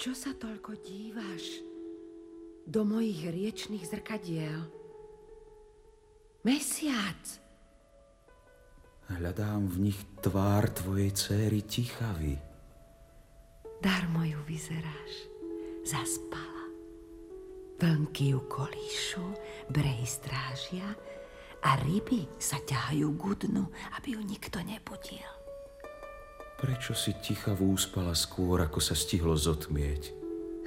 Čo sa toľko dívaš do mojich riečných zrkadiel? Mesiac! Hľadám v nich tvár tvojej céry Tichavy. Darmo ju vyzeráš. Zaspala. Vlnky ju kolíšu, brehy strážia a ryby sa ťahajú k dnu, aby ju nikto nebudil. Prečo si ticha úspala skôr, ako sa stihlo zotmieť?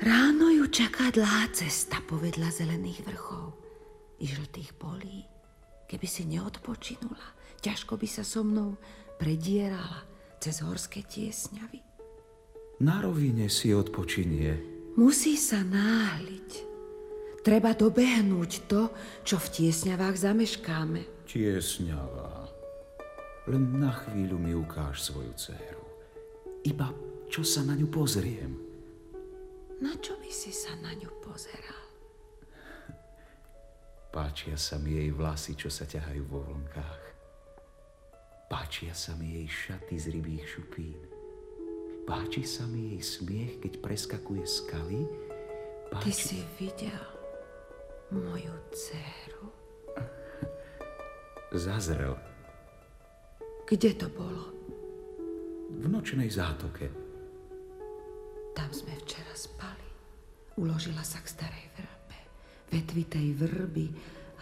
Ráno ju čaká dlhá cesta povedla zelených vrchov i žltých polí. Keby si neodpočinula, ťažko by sa so mnou predierala cez horské tiesňavy. Na rovine si odpočinie. Musí sa náhliť. Treba dobehnúť to, čo v tiesňavách zameškáme. Tiesňavá. Len na chvíľu mi ukáž svoju dceru. Iba čo sa na ňu pozriem. Na čo by si sa na ňu pozeral? Páčia sa mi jej vlasy, čo sa ťahajú vo vlnkách. Páčia sa mi jej šaty z rybých šupín. Páči sa mi jej smiech, keď preskakuje skaly. Páči... Ty si videl moju dceru? Zazrel. Kde to bolo? V nočnej zátoke. Tam sme včera spali. Uložila sa k starej vrbe. Vetvitej vrby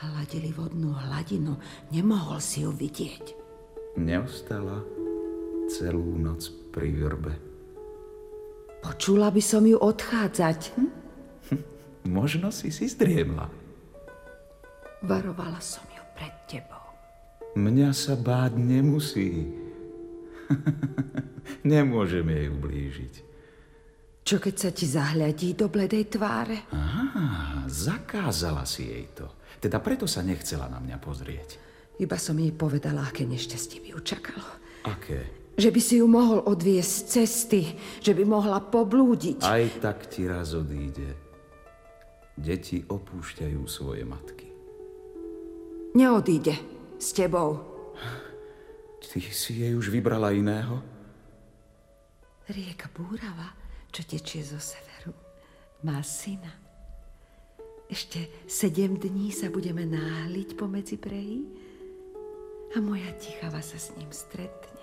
hladili vodnú hladinu. Nemohol si ju vidieť. Neostala celú noc pri vrbe. Počula by som ju odchádzať. Hm? Možno si si zdriemla. Varovala som ju pred tebou. Mňa sa báť nemusí. Nemôžeme jej ublížiť. Čo keď sa ti zahľadí do bledej tváre? Á, zakázala si jej to. Teda preto sa nechcela na mňa pozrieť. Iba som jej povedala, aké nešťastie by ju čakalo. Aké? Že by si ju mohol odviesť z cesty, že by mohla poblúdiť. Aj tak ti raz odíde. Deti opúšťajú svoje matky. Neodíde s tebou. Ty si jej už vybrala iného? Rieka Búrava, čo tečie zo severu, má syna. Ešte sedem dní sa budeme náhliť pomedzi brehy a moja tichava sa s ním stretne.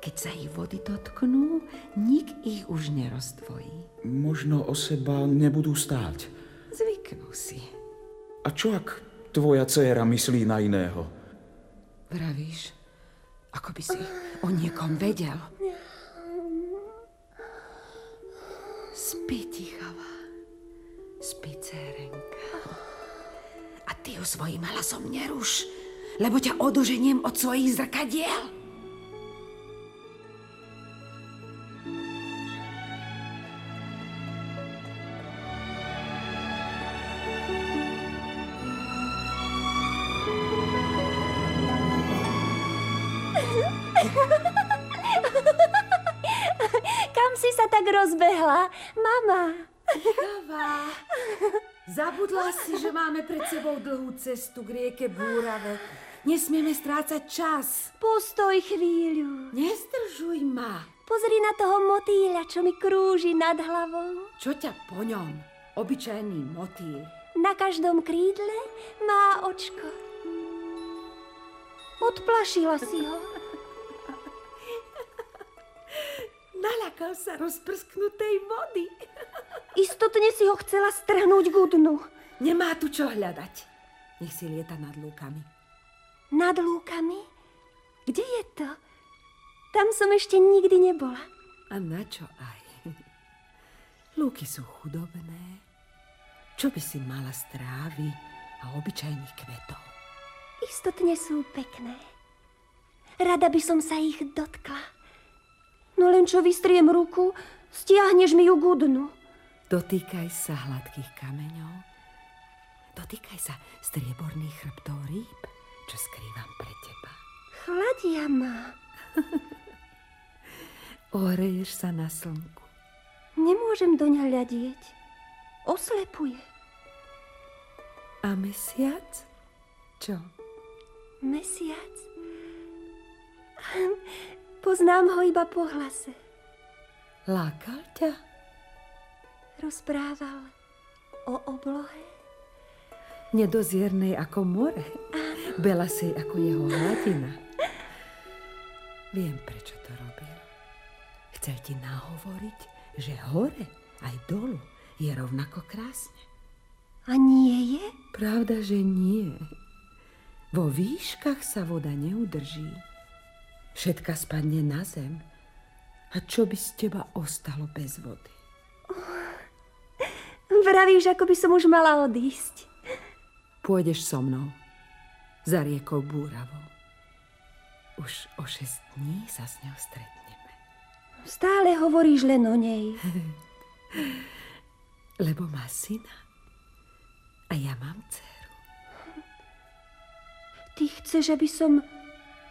Keď sa ich vody dotknú, nik ich už nerozdvojí. Možno o seba nebudú stáť. Zvyknú si. A čo ak tvoja dcéra myslí na iného? Vravíš, ako by si o niekom vedel. Spí, tichava. Spí, cérenka. A ty ju svojim hlasom neruš, lebo ťa oduženiem od svojich zrkadiel. Cestu k rieke Búrave. Nesmieme strácať čas. Postoj chvíľu. Nezdržuj ma. Pozri na toho motýľa, čo mi krúži nad hlavou. Čo ťa po ňom? Obyčajný motýl. Na každom krídle má očko. Odplašila si ho. Nalakal sa rozprsknutej vody. Istotne si ho chcela strhnúť k dnu. Nemá tu čo hľadať. Nech si lieta nad lúkami. Nad lúkami? Kde je to? Tam som ešte nikdy nebola. A na čo aj? Lúky sú chudobné. Čo by si mala z trávy a obyčajných kvetov? Istotne sú pekné. Rada by som sa ich dotkla. No len čo vystriem ruku, stiahneš mi ju gudnu. Dotýkaj sa hladkých kameňov. Dotýkaj sa strieborných chrbtov rýb, čo skrývam pre teba. Chladia ma. Ohreješ sa na slnku. Nemôžem do ňa hľadieť. Oslepuje. A mesiac? Čo? Mesiac? Poznám ho iba po hlase. Lákal ťa? Rozprával o oblohe. Nedoziernej ako more. Belasej ako jeho hladina. Viem, prečo to robil. Chcel ti nahovoriť, že hore aj dolu je rovnako krásne. A nie je? Pravda, že nie. Vo výškach sa voda neudrží. Všetka spadne na zem. A čo by z teba ostalo bez vody? Vravíš, ako by som už mala odísť. Pôjdeš so mnou. Za riekou Búravou. Už o šest dní sa s ňou stretneme. Stále hovoríš len o nej. Lebo má syna. A ja mám dceru. Ty chceš, aby som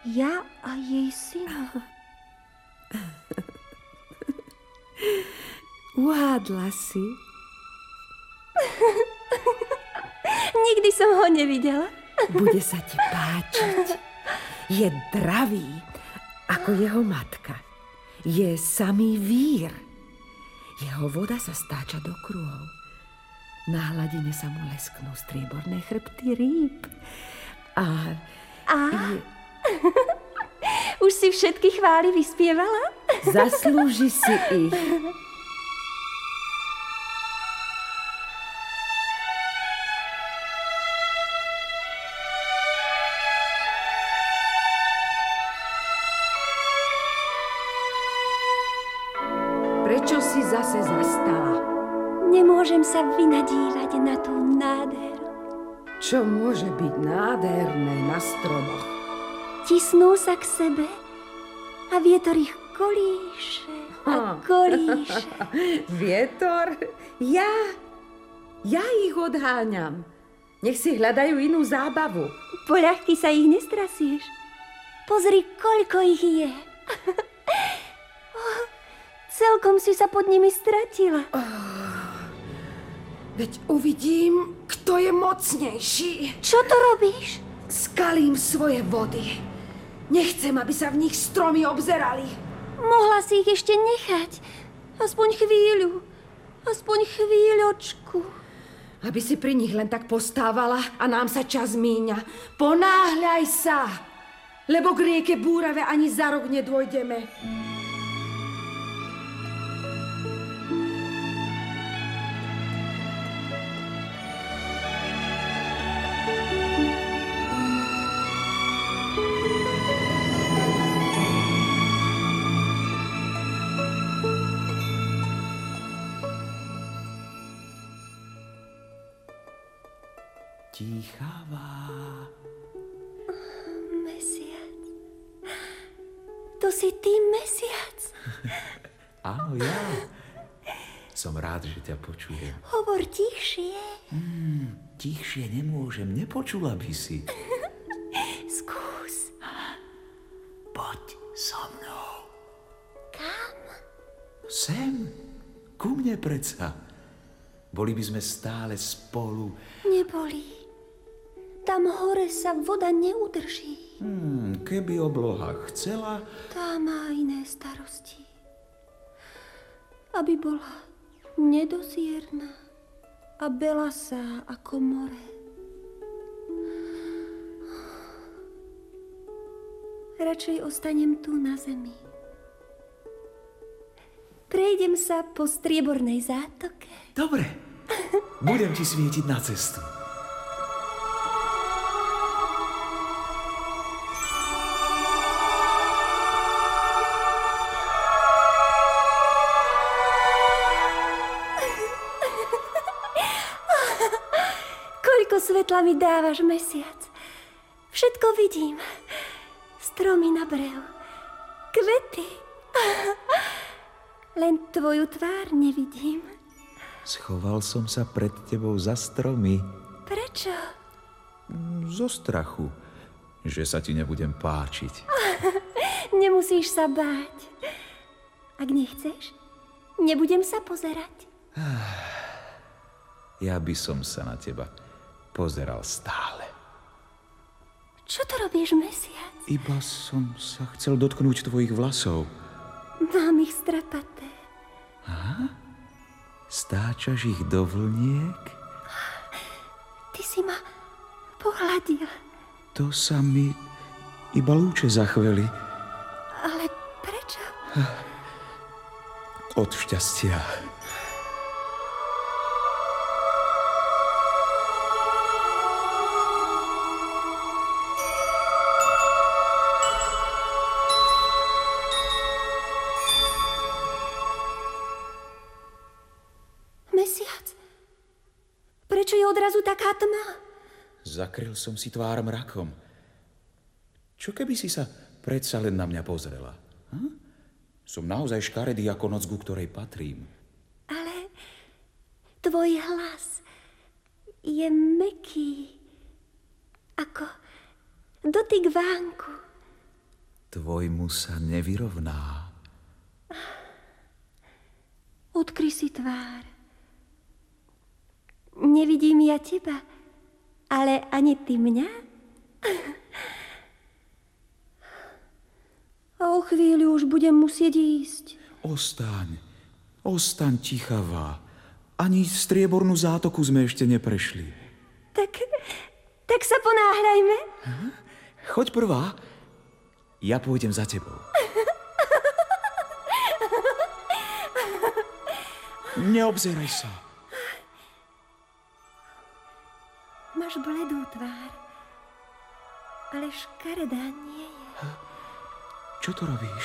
ja a jej syna... Uhádla si. Nikdy som ho nevidela. Bude sa ti páčiť. Je dravý, ako jeho matka. Je samý vír. Jeho voda sa stáča do kruhov. Na hladine sa mu lesknú strieborné chrbty rýb. A... A? Je... Už si všetky chvály vyspievala? Zaslúži si ich. Prečo si zase zastala? Nemôžem sa vynadívať na tú nádheru. Čo môže byť nádherné na stromoch? Tisnú sa k sebe a vietor ich kolíše a kolíše. Vietor? Ja? Ja ich odháňam. Nech si hľadajú inú zábavu. Poľahky sa ich nestrasieš. Pozri, koľko ich je. Celkom si sa pod nimi stratila. Oh, veď uvidím, kto je mocnejší. Čo to robíš? Skalím svoje vody. Nechcem, aby sa v nich stromy obzerali. Mohla si ich ešte nechať. Aspoň chvíľu. Aspoň chvíľočku. Aby si pri nich len tak postávala a nám sa čas míňa. Ponáhľaj sa, lebo k rieke Búrave ani za rok nedôjdeme. Tíchavá. Mesiac. To si ty mesiac. Áno, ja. Som rád, že ťa počujem. Hovor tichšie. Hmm, tichšie nemôžem, nepočula by si. Skús. Poď so mnou. Kam? Sem, ku mne predsa. Boli by sme stále spolu. Neboli. Tam hore sa voda neudrží. Hmm, keby obloha chcela... Tá má iné starosti. Aby bola nedozierna a belasá ako more. Radšej ostanem tu na zemi. Prejdem sa po striebornej zátoke. Dobre, budem ti svietiť na cestu. Svetla mi dávaš, mesiac. Všetko vidím. Stromy na brehu. Kvety. Len tvoju tvár nevidím. Schoval som sa pred tebou za stromy. Prečo? Zo strachu, že sa ti nebudem páčiť. Nemusíš sa báť. Ak nechceš, nebudem sa pozerať. Ja by som sa na teba pozeral stále. Čo to robíš, mesiac? Iba som sa chcel dotknúť tvojich vlasov. Mám ich strapaté. Aha? Stáčaš ich do vlniek? Ty si ma pohľadil. To sa mi iba lúče zachveli. Ale prečo? Od šťastia. Taká tma? Zakryl som si tvár mrakom. Čo keby si sa predsa len na mňa pozrela? Hm? Som naozaj škaredý ako noc, ku ktorej patrím. Ale tvoj hlas je meký, ako dotyk vánku. Tvojmu sa nevyrovná. Odkry si tvár. Nevidím ja teba, ale ani ty mňa. A o chvíľu už budem musieť ísť. Ostaň, ostaň tichavá. Ani striebornú zátoku sme ešte neprešli. Tak, tak sa ponáhľajme. Choď prvá, ja pôjdem za tebou. Neobzeraj sa. Máš bledú tvár, ale škaredá nie je. Čo to robíš?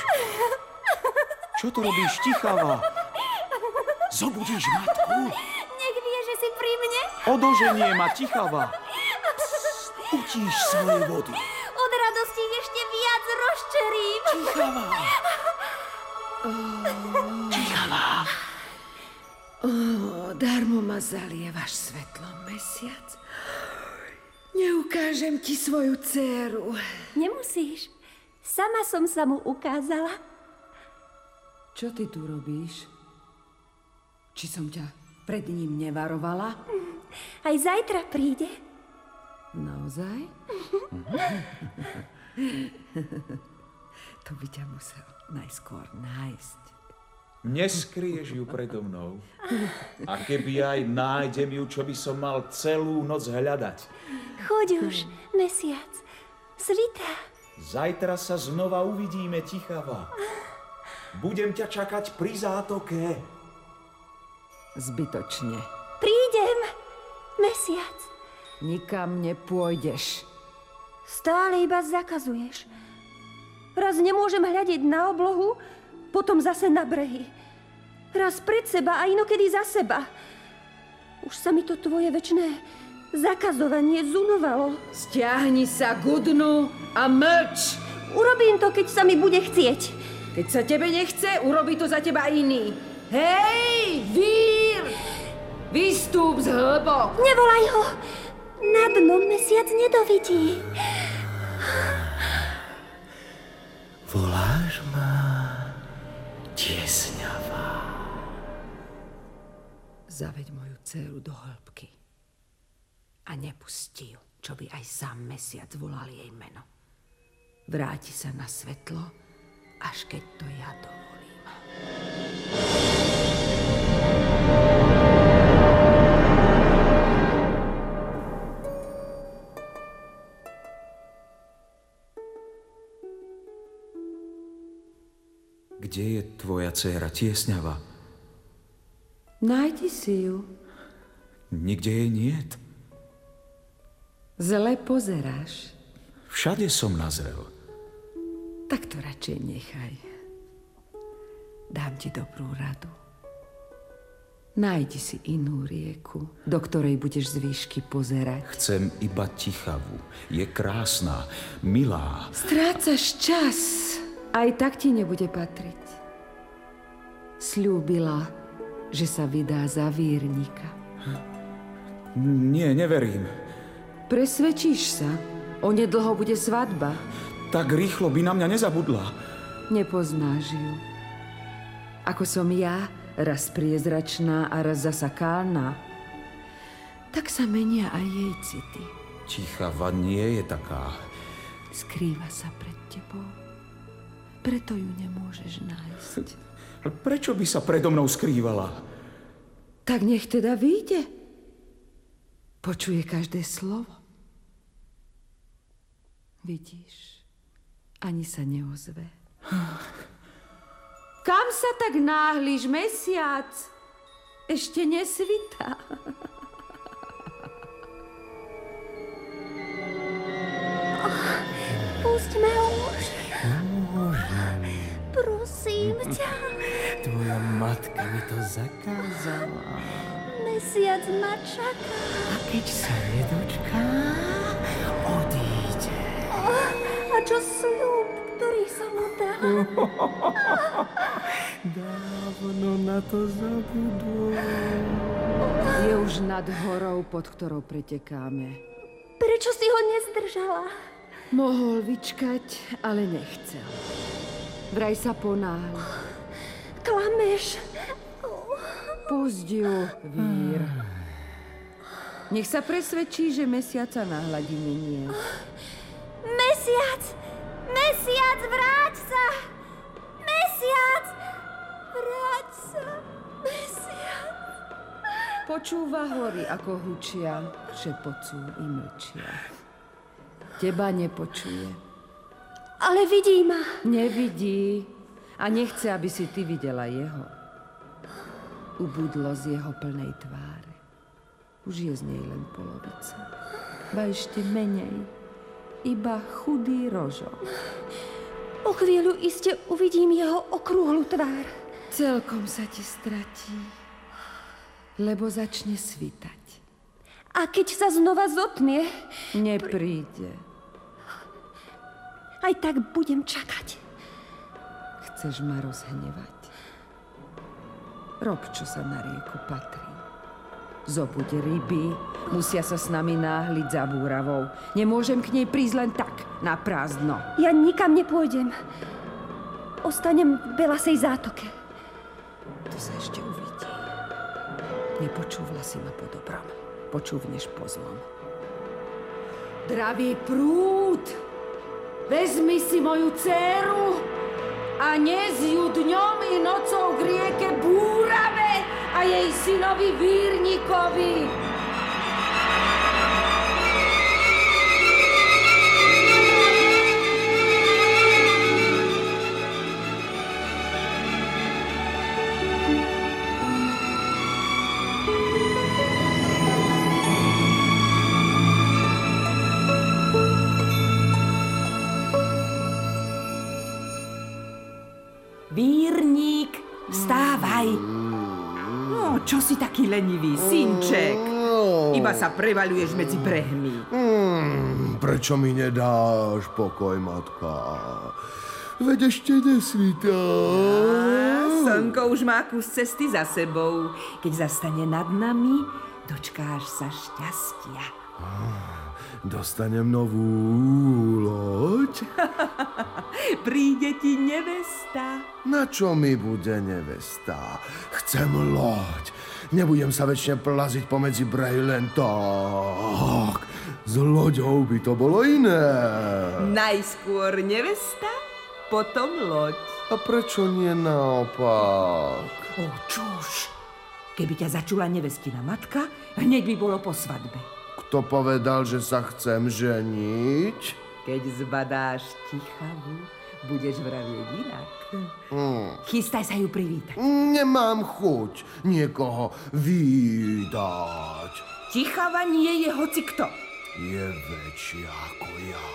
Čo to robíš, tichavá? Zobudíš matku? Nech vie, že si pri mne. Odoženie ma, tichavá. Utíš svoje vody. Od radosti ešte viac rozčerím. Tichavá. O, darmo ma zalievaš svetlom, mesiac. Neukážem ti svoju dceru. Nemusíš. Sama som sa mu ukázala. Čo ty tu robíš? Či som ťa pred ním nevarovala? Aj zajtra príde. Naozaj? to by ťa musel najskôr nájsť. Neskryješ ju predo mnou. A keby aj nájdem ju, čo by som mal celú noc hľadať. Choď už, mesiac. Svitá. Zajtra sa znova uvidíme, tichavá. Budem ťa čakať pri zátoke. Zbytočne. Prídem, mesiac. Nikam nepôjdeš. Stále iba zakazuješ. Raz nemôžem hľadiť na oblohu, potom zase na brehy. Raz pred seba a inokedy za seba. Už sa mi to tvoje väčšné zakazovanie zunovalo. Stiahni sa dnu a mlč. Urobím to, keď sa mi bude chcieť. Keď sa tebe nechce, urobí to za teba iný. Hej, vír! Vystúp z hlbok. Nevolaj ho! Na dno mesiac nedovidí. Tiesňavá. Zaveď moju dceru do hĺbky. A nepusti ju, čo by aj sám mesiac volal jej meno. Vráti sa na svetlo, až keď to ja dovolím. Kde je tvoja dcéra, tiesňava? Nájdi si ju. Nikde jej niet. Zle pozeráš. Všade som nazrel. Tak to radšej nechaj. Dám ti dobrú radu. Nájdi si inú rieku, do ktorej budeš z výšky pozerať. Chcem iba tichavú. Je krásna, milá. Strácaš čas. Aj tak ti nebude patriť. Sľúbila, že sa vydá za vírnika. Nie, neverím. Presvedčíš sa? Onedlho bude svadba. Tak rýchlo by na mňa nezabudla. Nepoznáš ju. Ako som ja, raz priezračná a raz zasa kálna. Tak sa menia aj jej city. Tichava nie je taká. Skrýva sa pred tebou. Preto ju nemôžeš nájsť. Prečo by sa predo mnou skrývala? Tak nech teda vyjde. Počuje každé slovo. Vidíš, ani sa neozve. Kam sa tak náhliš, mesiac? Ešte nesvitá. Pustme ho už. Prosím ťa. Tvoja matka mi to zakázala. Mesiac ma čaká. A keď sa nedočká, odíde. A čo sľub, ktorý som mu dal? Dávno na to zabudol. Je už nad horou, pod ktorou pretekáme. Prečo si ho nezdržala? Mohol vyčkať, ale nechcel. Vraj sa ponáhľa. Klameš. Pusť ju, vír. Nech sa presvedčí, že mesiaca na hladine nie. Mesiac! Mesiac, vráť sa! Mesiac! Vráť sa! Mesiac! Počúva hory, ako hučia, šepocú i mlčia. Teba nepočuje. Ale vidí ma. Nevidí a nechce, aby si ty videla jeho. Ubudlo z jeho plnej tváre. Už je z nej len polovica. Ba ešte menej. Iba chudý rožok. O chvíľu iste uvidím jeho okrúhlu tvár. Celkom sa ti stratí, lebo začne svitať. A keď sa znova zotmie, Nepríde. aj tak budem čakať. Chceš ma rozhnevať? Rob, čo sa na rieku patrí. Zobuď ryby, musia sa s nami náhliť za búravou. Nemôžem k nej prísť len tak, na prázdno. Ja nikam nepôjdem. Ostanem v Belasej zátoke. To sa ešte uvidí. Nepočúvla si ma po dobrom. Počúvneš po zlom. Dravý prúd! Vezmi si moju dceru a nez ju dňom i nocou k rieke Búrave a jej synovi Vírnikovi. Lenivý, synček? Iba sa prevaľuješ medzi brehmi. Hmm, prečo mi nedáš pokoj, matka? Veď ešte nesvítá. Slnko už má kus cesty za sebou. Keď zastane nad nami, dočkáš sa šťastia. Dostanem novú loď. Príde ti nevesta. Na čo mi bude nevesta? Chcem loď. Nebudem sa väčšine plaziť pomedzi len tak. S loďou by to bolo iné. Najskôr nevesta, potom loď. A prečo nie naopak? O, čuž. Keby ťa začula nevestina matka, hneď by bolo po svadbe. Kto povedal, že sa chcem ženiť? Keď zbadáš tichavu, budeš vravieť inak. Hmm. Chystaj sa ju privítať. Nemám chuť niekoho vydať. Tichava nie je hoci kto. Je väčšia ako ja?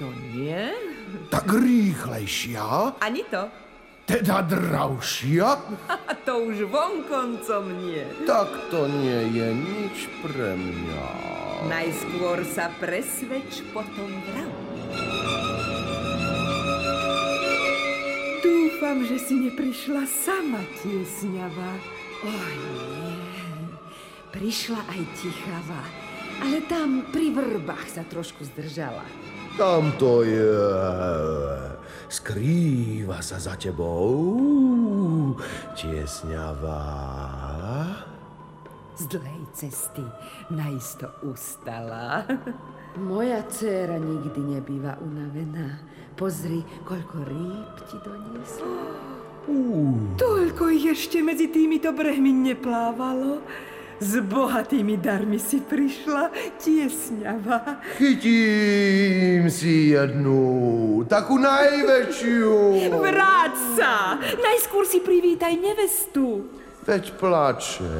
To nie. Tak rýchlejšia? Ani to. Teda dravšia? A to už vonkoncom nie. Tak to nie je nič pre mňa. Najskôr sa presvedč, potom vrav. Dúfam, že si neprišla sama, tiesňava. Oj, nie. Prišla aj tichava, ale tam pri vrbách sa trošku zdržala. Tam to je. Skrýva sa za tebou. Tiesňavá. Z dlhej cesty najisto ustala. Moja dcéra nikdy nebýva unavená. Pozri, koľko rýb ti doniesla. Toľko ich ešte medzi týmito brehmi neplávalo. S bohatými darmi si prišla tiesňava. Chytím si jednu, takú najväčšiu. Vráť sa! Najskôr si privítaj nevestu. Veď plače.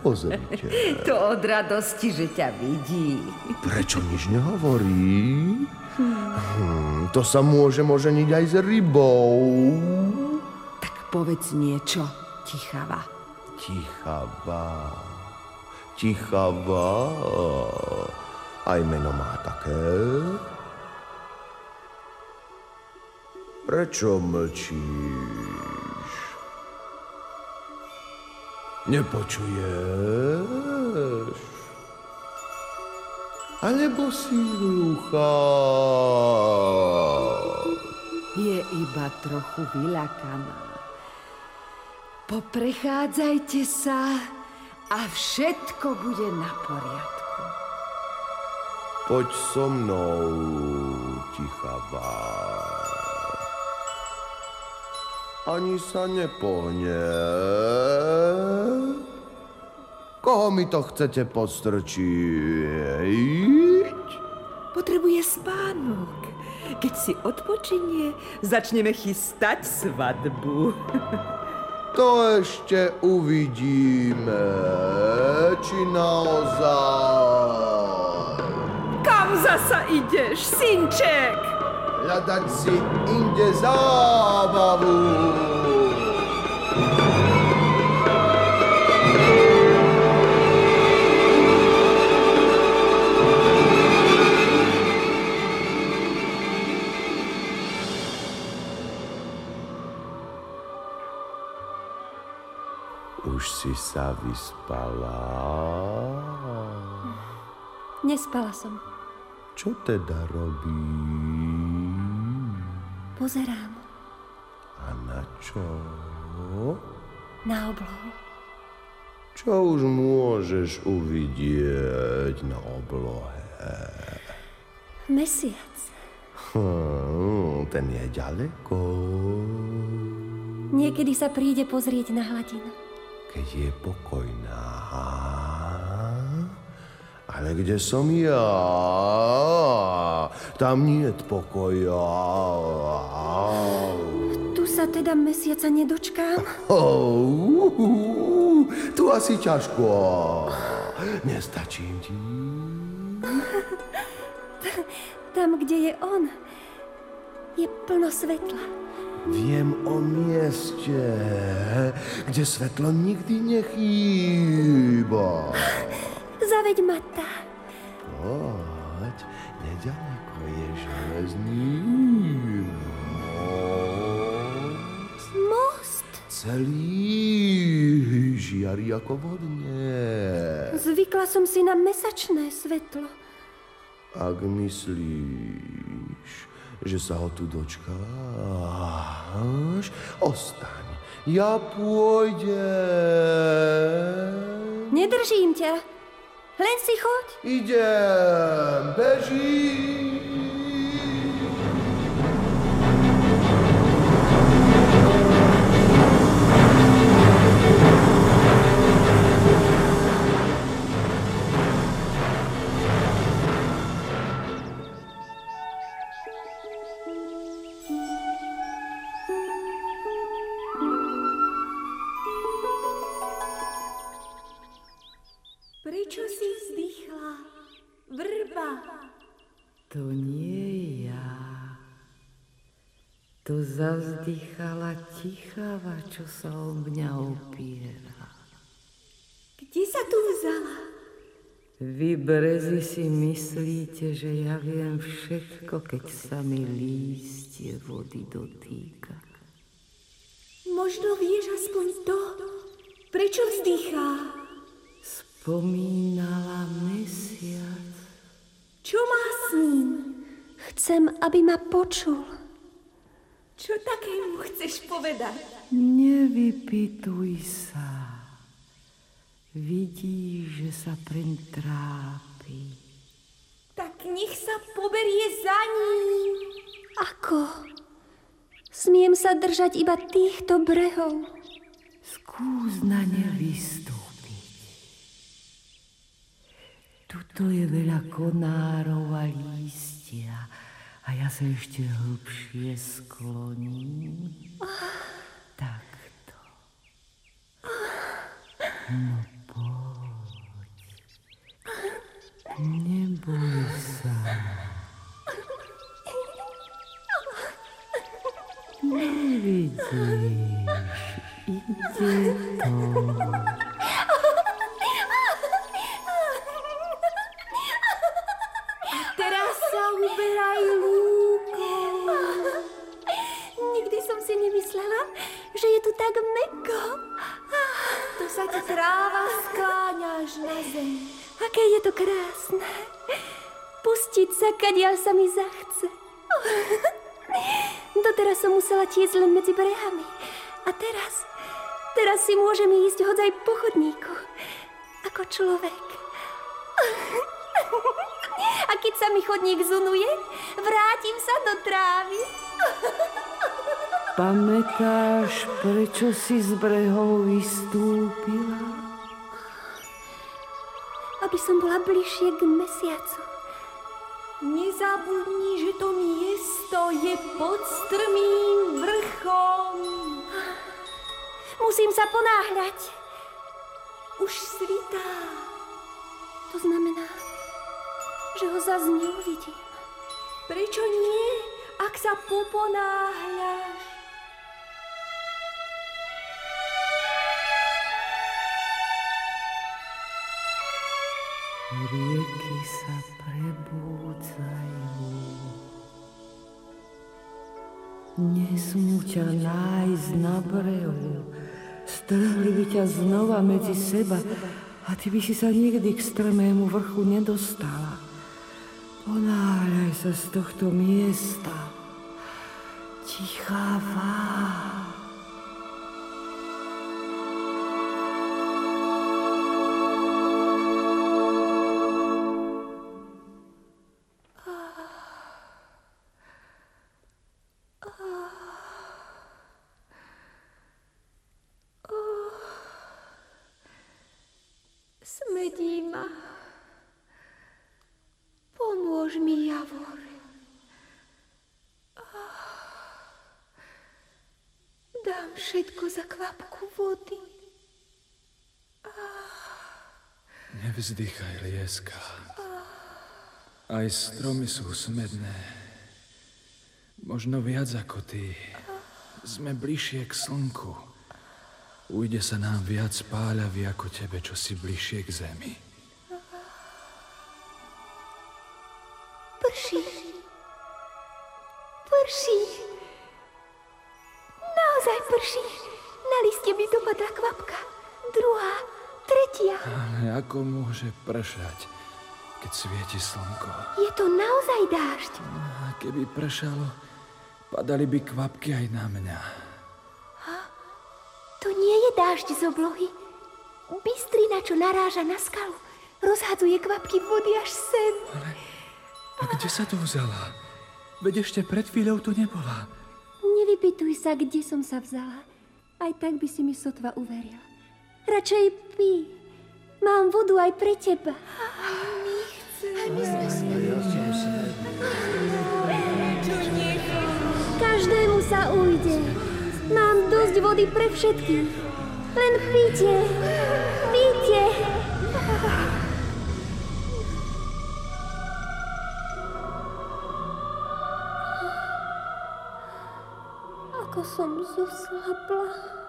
Pozrite. To od radosti, že ťa vidí. Prečo nič nehovorí? Hm, to sa môže oženiť aj s rybou. Tak povedz niečo, tichava. Tichavá. Tichavá. Aj meno má také. Prečo mlčíš? Nepočuješ? Alebo si hluchá? Je iba trochu vylakaná. Poprechádzajte sa a všetko bude na poriadku. Poď so mnou, tichavá. Ani sa nepohne. Koho mi to chcete podstrčiť? Potrebuje spánok. Keď si odpočinie, začneme chystať svadbu. To ešte uvidíme, či naozaj. Kam zasa ideš, synček? Hľadať si inde zábavu. Si sa vyspala? Nespala som. Čo teda robí? Pozerám A na čo? na oblohu. Čo už môžeš uvidieť na oblohe? Mesiac. Hm, ten je ďaleko. Niekedy sa príde pozrieť na hladinu. Keď je pokojná. Ale kde som ja? Tam nie je pokoja. Tu sa teda mesiaca nedočkám? Oh, tu asi ťažko. Nestačím ti. Tam, kde je on, je plno svetla. Viem o mieste, kde svetlo nikdy nechýba. Zaveď ma tam. Poď, nedaleko je železný most. Most. Celý žiari ako vodne. Zvykla som si na mesačné svetlo. Ak myslíš, že sa ho tu dočkáš, ostaň. Ja pôjdem. Nedržím ťa. Len si choď. Idem, bežím. To zavzdychala tichava, čo sa o mňa opiera. Kde sa tu vzala? Vy brezy si myslíte, že ja viem všetko, keď sa mi lístie vody dotýka. Možno vieš aspoň to. Prečo vzdychá? Spomínala mesiac. Čo má s ním? Chcem, aby ma počul. Čo takému chceš povedať? Nevypituj sa. Vidíš, že sa preň trápi. Tak nech sa poberie za ním. Ako? Smiem sa držať iba týchto brehov. Skús na ne vystúpiť. Tuto je veľa konárov a lístia a ja sa ešte hlbšie skloním. Takto. No poď. Neboj sa. Nevidíš, ide to. Že je tu tak meko. Tu sa ti tráva skláňa až na zem. Aké je to krásne. Pustiť sa, kadiaľ sa mi zachce. Doteraz som musela tiecť len medzi brehami. A teraz, teraz si môžem ísť hodzaj po chodníku. Ako človek. A keď sa mi chodník zunuje, vrátim sa do trávy. Pamätáš, prečo si z brehov vystúpila? Aby som bola bližšie k mesiacu. Nezabudni, že to miesto je pod strmým vrchom. Musím sa ponáhľať. Už svitá. To znamená, že ho zase neuvidím. Prečo nie, ak sa poponáhľaš? Rieky sa prebúdzajú. Nesmú ťa nájsť na brehu. Strhli by ťa znova medzi seba a ty by si sa nikdy k strmému vrchu nedostala. Ponáhľaj sa z tohto miesta. Tichá váha. Vody. Nevzdychaj, lieska. Aj stromy sú smedné. Možno viac ako ty. Sme bližšie k slnku. Ujde sa nám viac páľavy ako tebe, čo si bližšie k zemi. Prší. Prší. Naozaj prší. Druhá, tretia. Ale ako môže pršať, keď svieti slnko? Je to naozaj dážď. A keby pršalo, padali by kvapky aj na mňa. To nie je dážď z oblohy. Bystrina, čo naráža na skalu, rozhadzuje kvapky vody až sem. A kde sa to vzala? Veď ešte pred chvíľou tu nebola. Nevypytuj sa, kde som sa vzala. Aj tak by si mi sotva uveril. Radšej pí. Mám vodu aj pre teba. Každému sa ujde. Mám dosť vody pre všetkých. Len píte. Píte. Ako som zoslabla.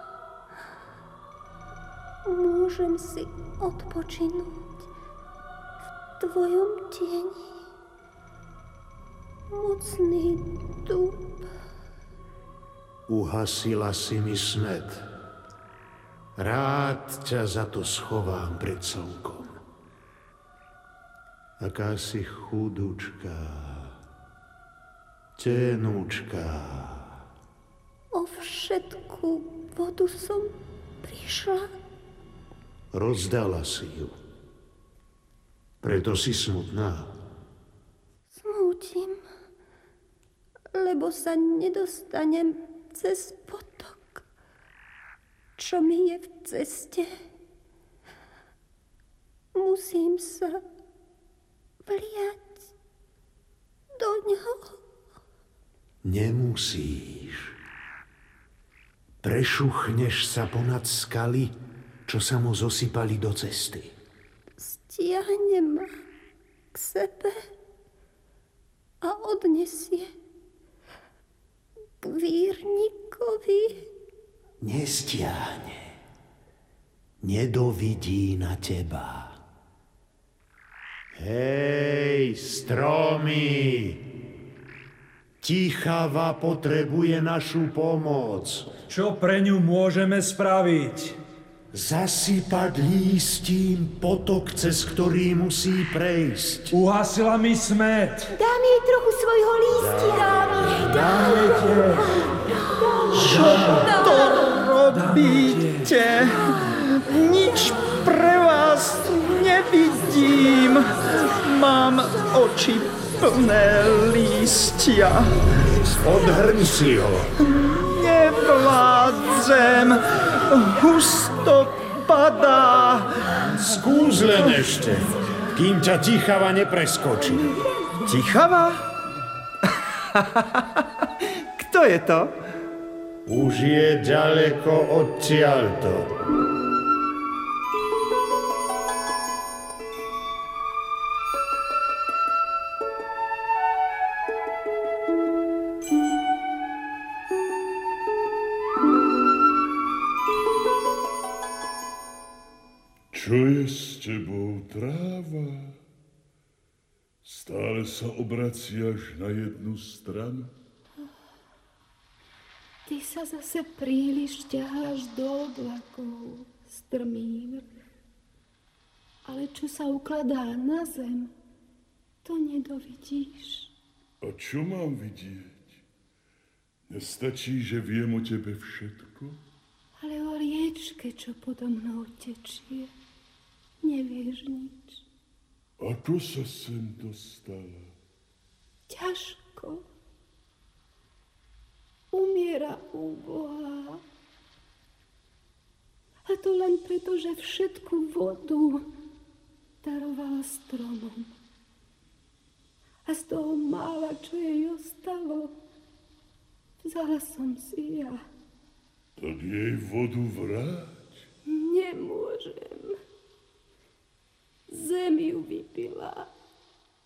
Môžem si odpočinúť v tvojom tieni. Mocný dúb. Uhasila si mi smet. Rád ťa za to schovám pred slnkom. Aká si chudúčka, tenúčka. O všetku vodu som prišla. Rozdala si ju. Preto si smutná. Smútim, lebo sa nedostanem cez potok, čo mi je v ceste. Musím sa vliať do ňoho. Nemusíš. Prešuchneš sa ponad skaly, čo sa mu zosypali do cesty. Stiahne ma k sebe a odnesie k vírnikovi. Nestiahne. Nedovidí na teba. Hej, stromy! Tichava potrebuje našu pomoc. Čo pre ňu môžeme spraviť? Zasypať lístím potok, cez ktorý musí prejsť. Uhasila mi smet. Dám jej trochu svojho lístia. Dám jej, Dajte. Čo to robíte? Nič pre vás nevidím. Mám oči plné lístia. Odhrň si ho. Nevládzem. Husto padá. Skús len ešte, kým ťa tichava nepreskočí. Tichava? Kto je to? Už je ďaleko odtiaľto. Čo je s tebou, tráva? Stále sa obraciaš na jednu stranu? Ty sa zase príliš ťaháš do oblakov, strmý vrch. Ale čo sa ukladá na zem, to nedovidíš. A čo mám vidieť? Nestačí, že viem o tebe všetko? Ale o riečke, čo podo mnou tečie, nevieš nič. Ako sa sem dostala? Ťažko. Umiera u Boha. A to len preto, že všetku vodu darovala stromom. A z toho mála, čo jej ostalo, vzala som si ja. Tak jej vodu vráť. Nemôžem. Zem ju vypila.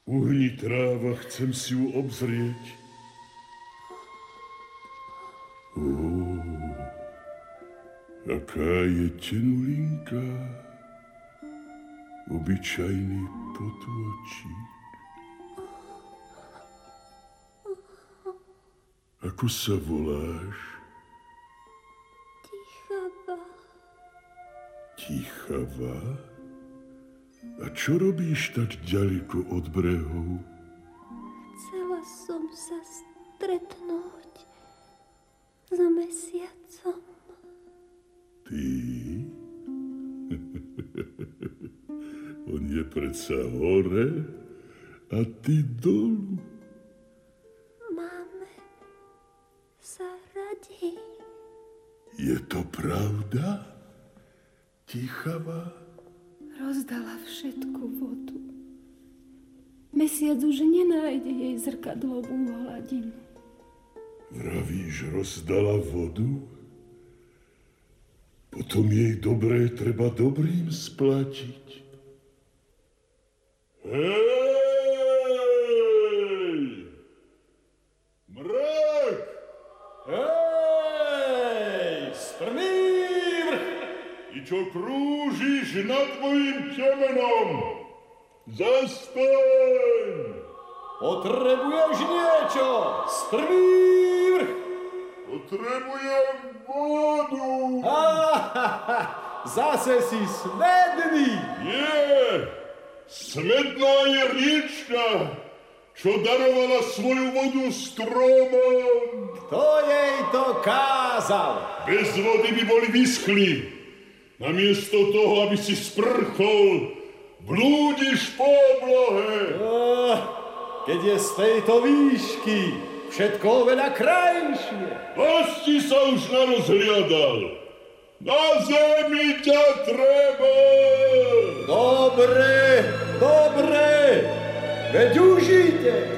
Uhni tráva, chcem si ju obzrieť. Ó, aká je tenulinká. Obyčajný potôčik. Ako sa voláš? Tichava. Tichava? A čo robíš tak ďaleko od brehov? Chcela som sa stretnúť s mesiacom. Ty? On je predsa hore a ty dolu. Máme sa radi. Je to pravda? Tichava? Rozdala všetku vodu. Mesiac už nenájde jej zrkadlovú hladinu. Vravíš, rozdala vodu? Potom jej dobré treba dobrým splatiť. Hej! Mrak! Hej, čo krúžiš nad mojim temenom? Zastaň! Potrebuješ niečo? Strmý vrch! Potrebujem vodu! Ha, ha, ha, zase si smedný! Nie! Smedná je riečka, čo darovala svoju vodu stromom. Kto jej to kázal? Bez vody by boli vyschli. Namiesto toho, aby si sprchol, blúdiš po oblohe. Oh, keď je z tejto výšky, všetko oveľa krajšie. Vlasti sa už narozhliadal. Na zemi ťa treba. Dobre, dobre, veď užite.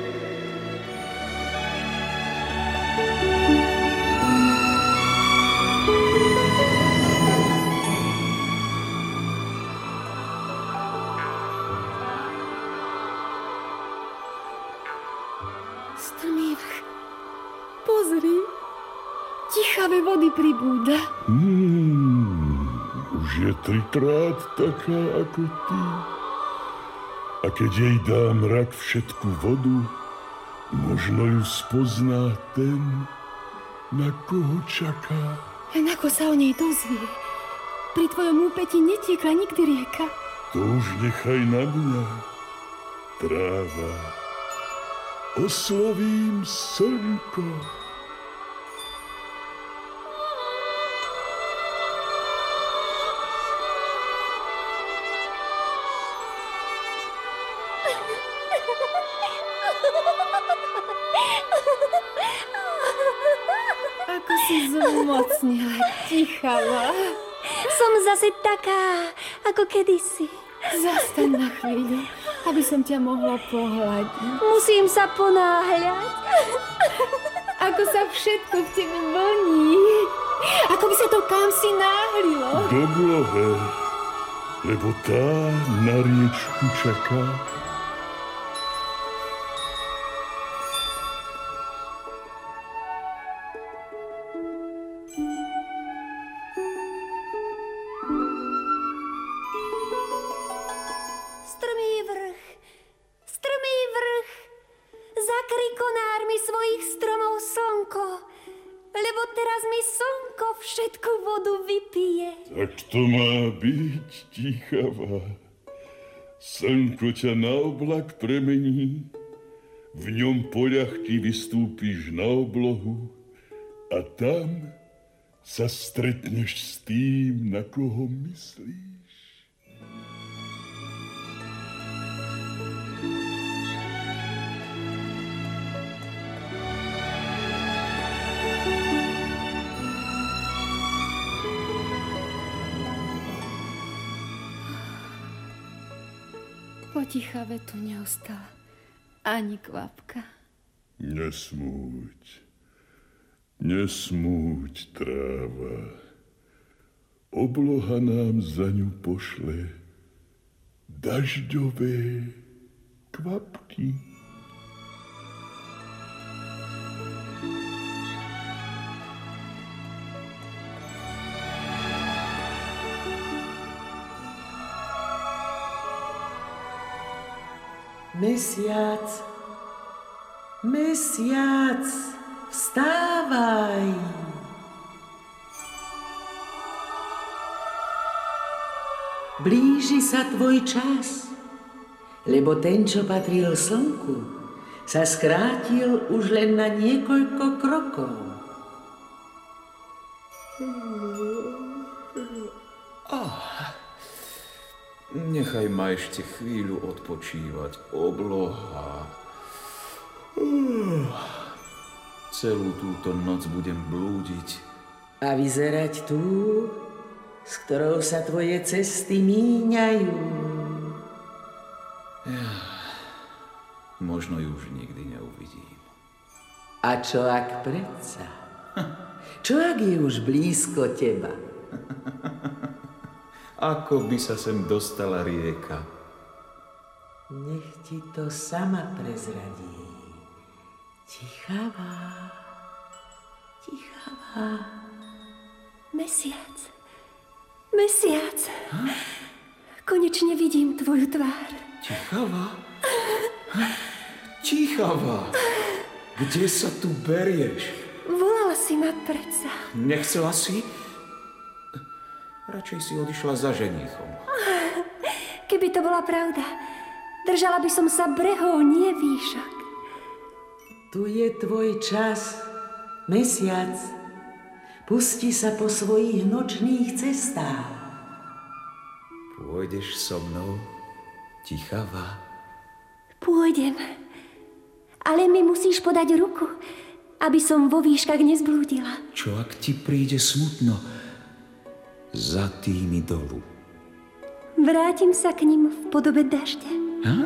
Vody pribúda. Hmm, už je trikrát taká ako ty. A keď jej dá mrak všetku vodu, možno ju spozná ten, na koho čaká. Len ako sa o nej dozvie. Pri tvojom úpeti netiekla nikdy rieka. To už nechaj na mňa, tráva. Oslovím slnko. Zase taká, ako kedysi. Zastaň na chvíľu, aby som ťa mohla pohľadiť. Musím sa ponáhľať. Ako sa všetko v tebe vlní. Ako by sa to kam si náhlilo. Do blohe, lebo tá na riečku čaká. Slnko všetku vodu vypije. Tak to má byť, tichava. Slnko ťa na oblak premení, v ňom poľahky vystúpiš na oblohu a tam sa stretneš s tým, na koho myslíš. Potichavé tu neostala ani kvapka. Nesmúť, nesmúť, tráva. Obloha nám za ňu pošle dažďové kvapky. Mesiac, mesiac, vstávaj. Blíži sa tvoj čas, lebo ten, čo patril slnku, sa skrátil už len na niekoľko krokov. Nechaj ma ešte chvíľu odpočívať, obloha. Uh, celú túto noc budem blúdiť. A vyzerať tú, s ktorou sa tvoje cesty míňajú. Možno ju už nikdy neuvidím. A čo ak predsa? Čo ak je už blízko teba? Ako by sa sem dostala rieka? Nech ti to sama prezradí. Tichavá, tichavá. Mesiac, mesiac. Konečne vidím tvoju tvár. Tichava? Tichava! Kde sa tu berieš? Volala si ma predsa. Nechcela si? Radšej si odišla za ženíchom. Keby to bola pravda, držala by som sa brehov, nie výšok. Tu je tvoj čas, mesiac. Pusti sa po svojich nočných cestách. Pôjdeš so mnou, tichava? Pôjdem. Ale mi musíš podať ruku, aby som vo výškach nezblúdila. Čo ak ti príde smutno za tými dolu? Vrátim sa k ním v podobe dažďa. Ha?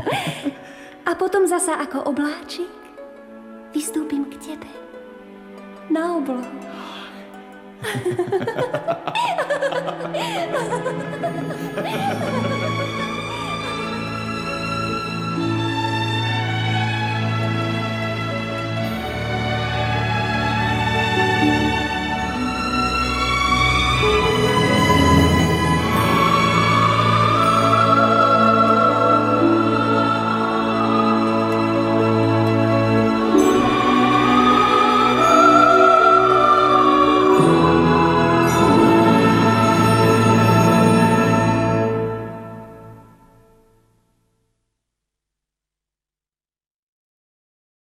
A potom zasa ako obláčik vystúpim k tebe. Na oblohu.